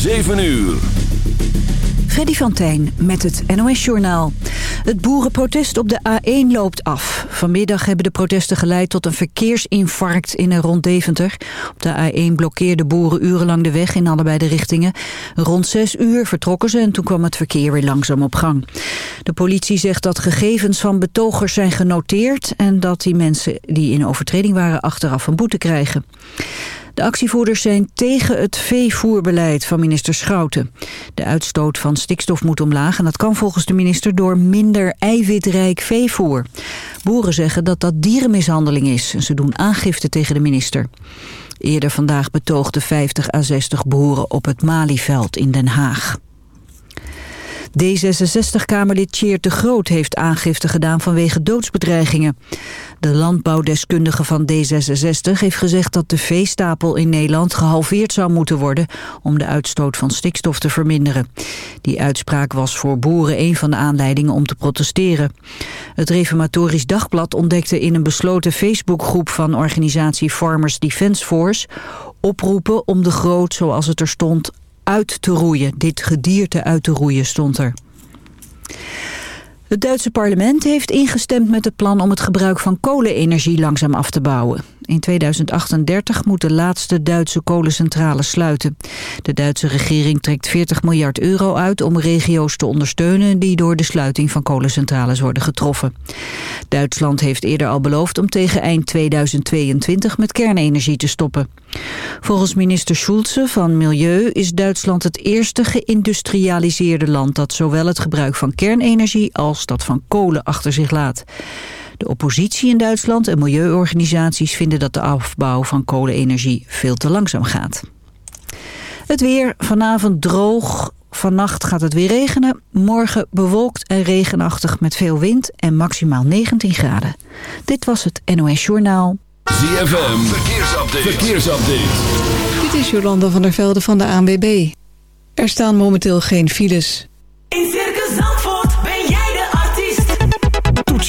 7 uur. Freddy van Tijn met het NOS-journaal. Het boerenprotest op de A1 loopt af. Vanmiddag hebben de protesten geleid tot een verkeersinfarct in en rond Deventer. Op de A1 blokkeerden boeren urenlang de weg in allebei de richtingen. Rond 6 uur vertrokken ze en toen kwam het verkeer weer langzaam op gang. De politie zegt dat gegevens van betogers zijn genoteerd... en dat die mensen die in overtreding waren achteraf een boete krijgen. De actievoerders zijn tegen het veevoerbeleid van minister Schouten. De uitstoot van stikstof moet omlaag en dat kan volgens de minister door minder eiwitrijk veevoer. Boeren zeggen dat dat dierenmishandeling is en ze doen aangifte tegen de minister. Eerder vandaag betoogden 50 à 60 boeren op het Malieveld in Den Haag. D66-Kamerlid Tjeerd de Groot heeft aangifte gedaan vanwege doodsbedreigingen. De landbouwdeskundige van D66 heeft gezegd dat de veestapel in Nederland gehalveerd zou moeten worden om de uitstoot van stikstof te verminderen. Die uitspraak was voor boeren een van de aanleidingen om te protesteren. Het Reformatorisch Dagblad ontdekte in een besloten Facebookgroep van organisatie Farmers Defence Force oproepen om de Groot, zoals het er stond, uit te roeien. Dit gedierte uit te roeien stond er. Het Duitse parlement heeft ingestemd met het plan om het gebruik van kolenenergie langzaam af te bouwen. In 2038 moet de laatste Duitse kolencentrale sluiten. De Duitse regering trekt 40 miljard euro uit om regio's te ondersteunen die door de sluiting van kolencentrales worden getroffen. Duitsland heeft eerder al beloofd om tegen eind 2022 met kernenergie te stoppen. Volgens minister Schulze van Milieu is Duitsland het eerste geïndustrialiseerde land dat zowel het gebruik van kernenergie als dat van kolen achter zich laat. De oppositie in Duitsland en milieuorganisaties vinden dat de afbouw van kolenenergie veel te langzaam gaat. Het weer vanavond droog. Vannacht gaat het weer regenen. Morgen bewolkt en regenachtig met veel wind en maximaal 19 graden. Dit was het NOS Journaal. ZFM, verkeersupdate. verkeersupdate. Dit is Jolanda van der Velde van de ANWB. Er staan momenteel geen files. In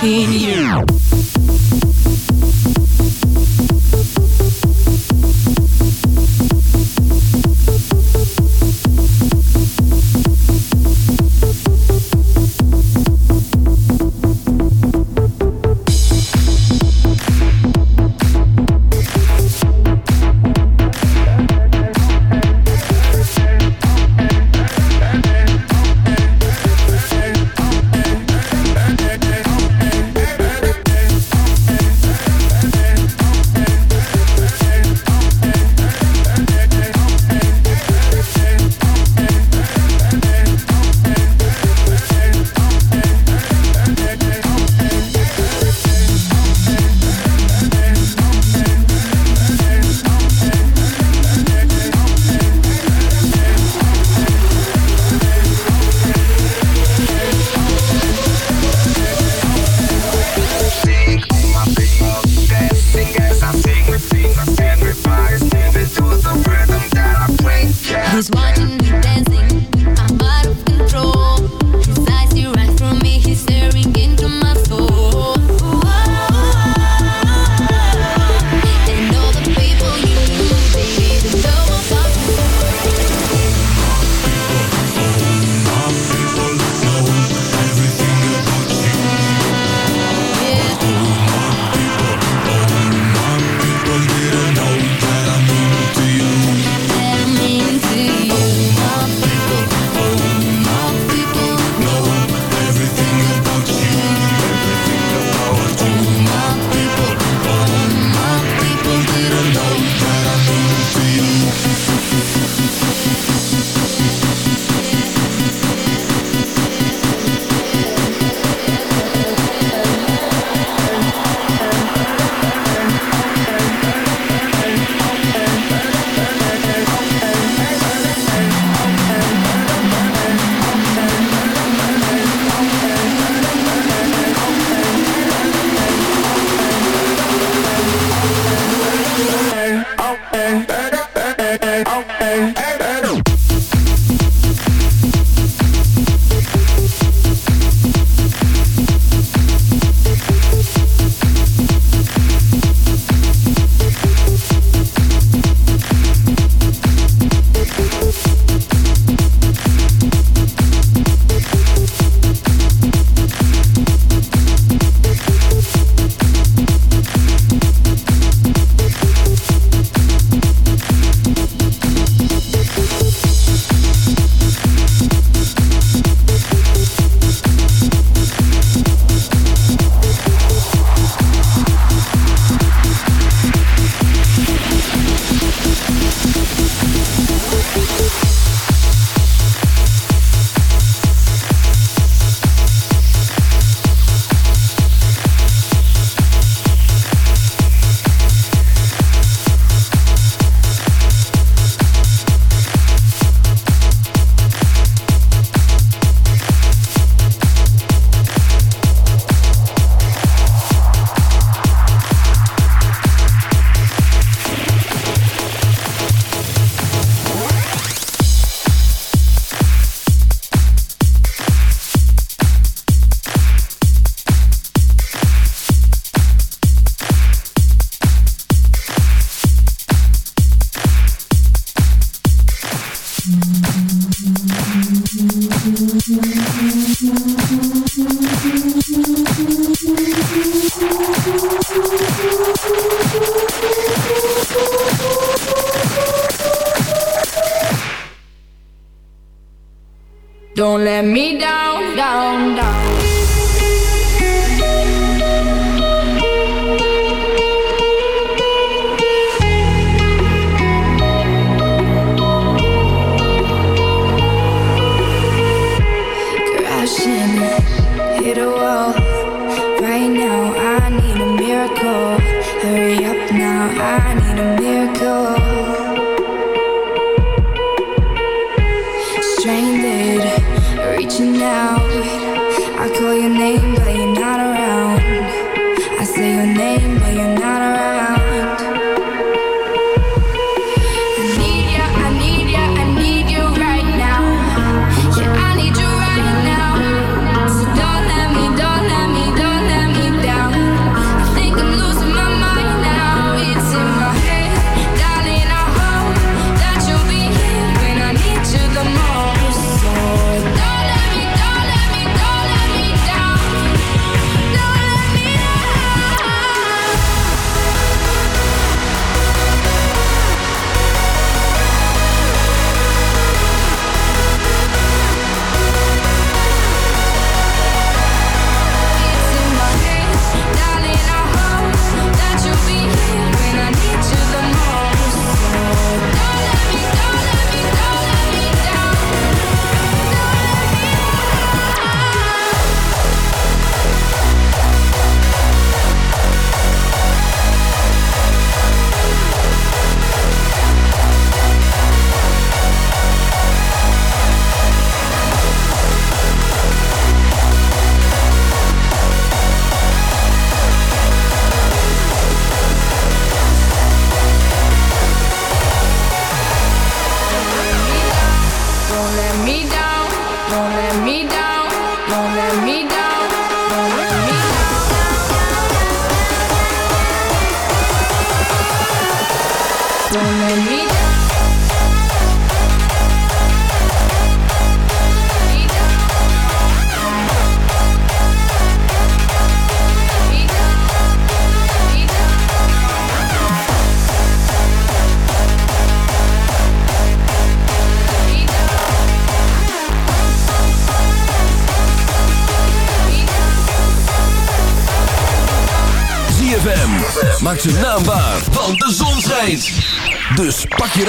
King you.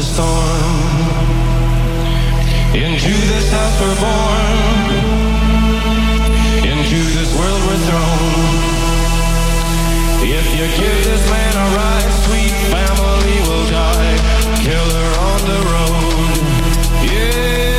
the storm. Into this house we're born. Into this world we're thrown. If you give this man a ride, sweet family will die. Killer on the road. Yeah.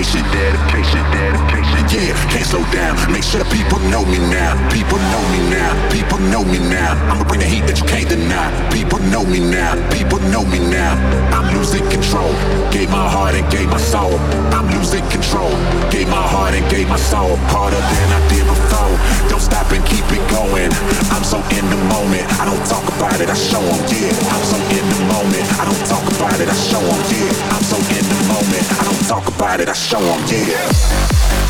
Dedication, dedication. Shit, people know me now. People know me now. People know me now. I'ma bring the heat that you can't deny. People know me now. People know me now. I'm losing control. Gave my heart and gave my soul. I'm losing control. Gave my heart and gave my soul. Harder than I did before. Don't stop and keep it going. I'm so in the moment. I don't talk about it. I show 'em. Yeah. I'm so in the moment. I don't talk about it. I show 'em. Yeah. I'm so in the moment. I don't talk about it. I show 'em. Yeah.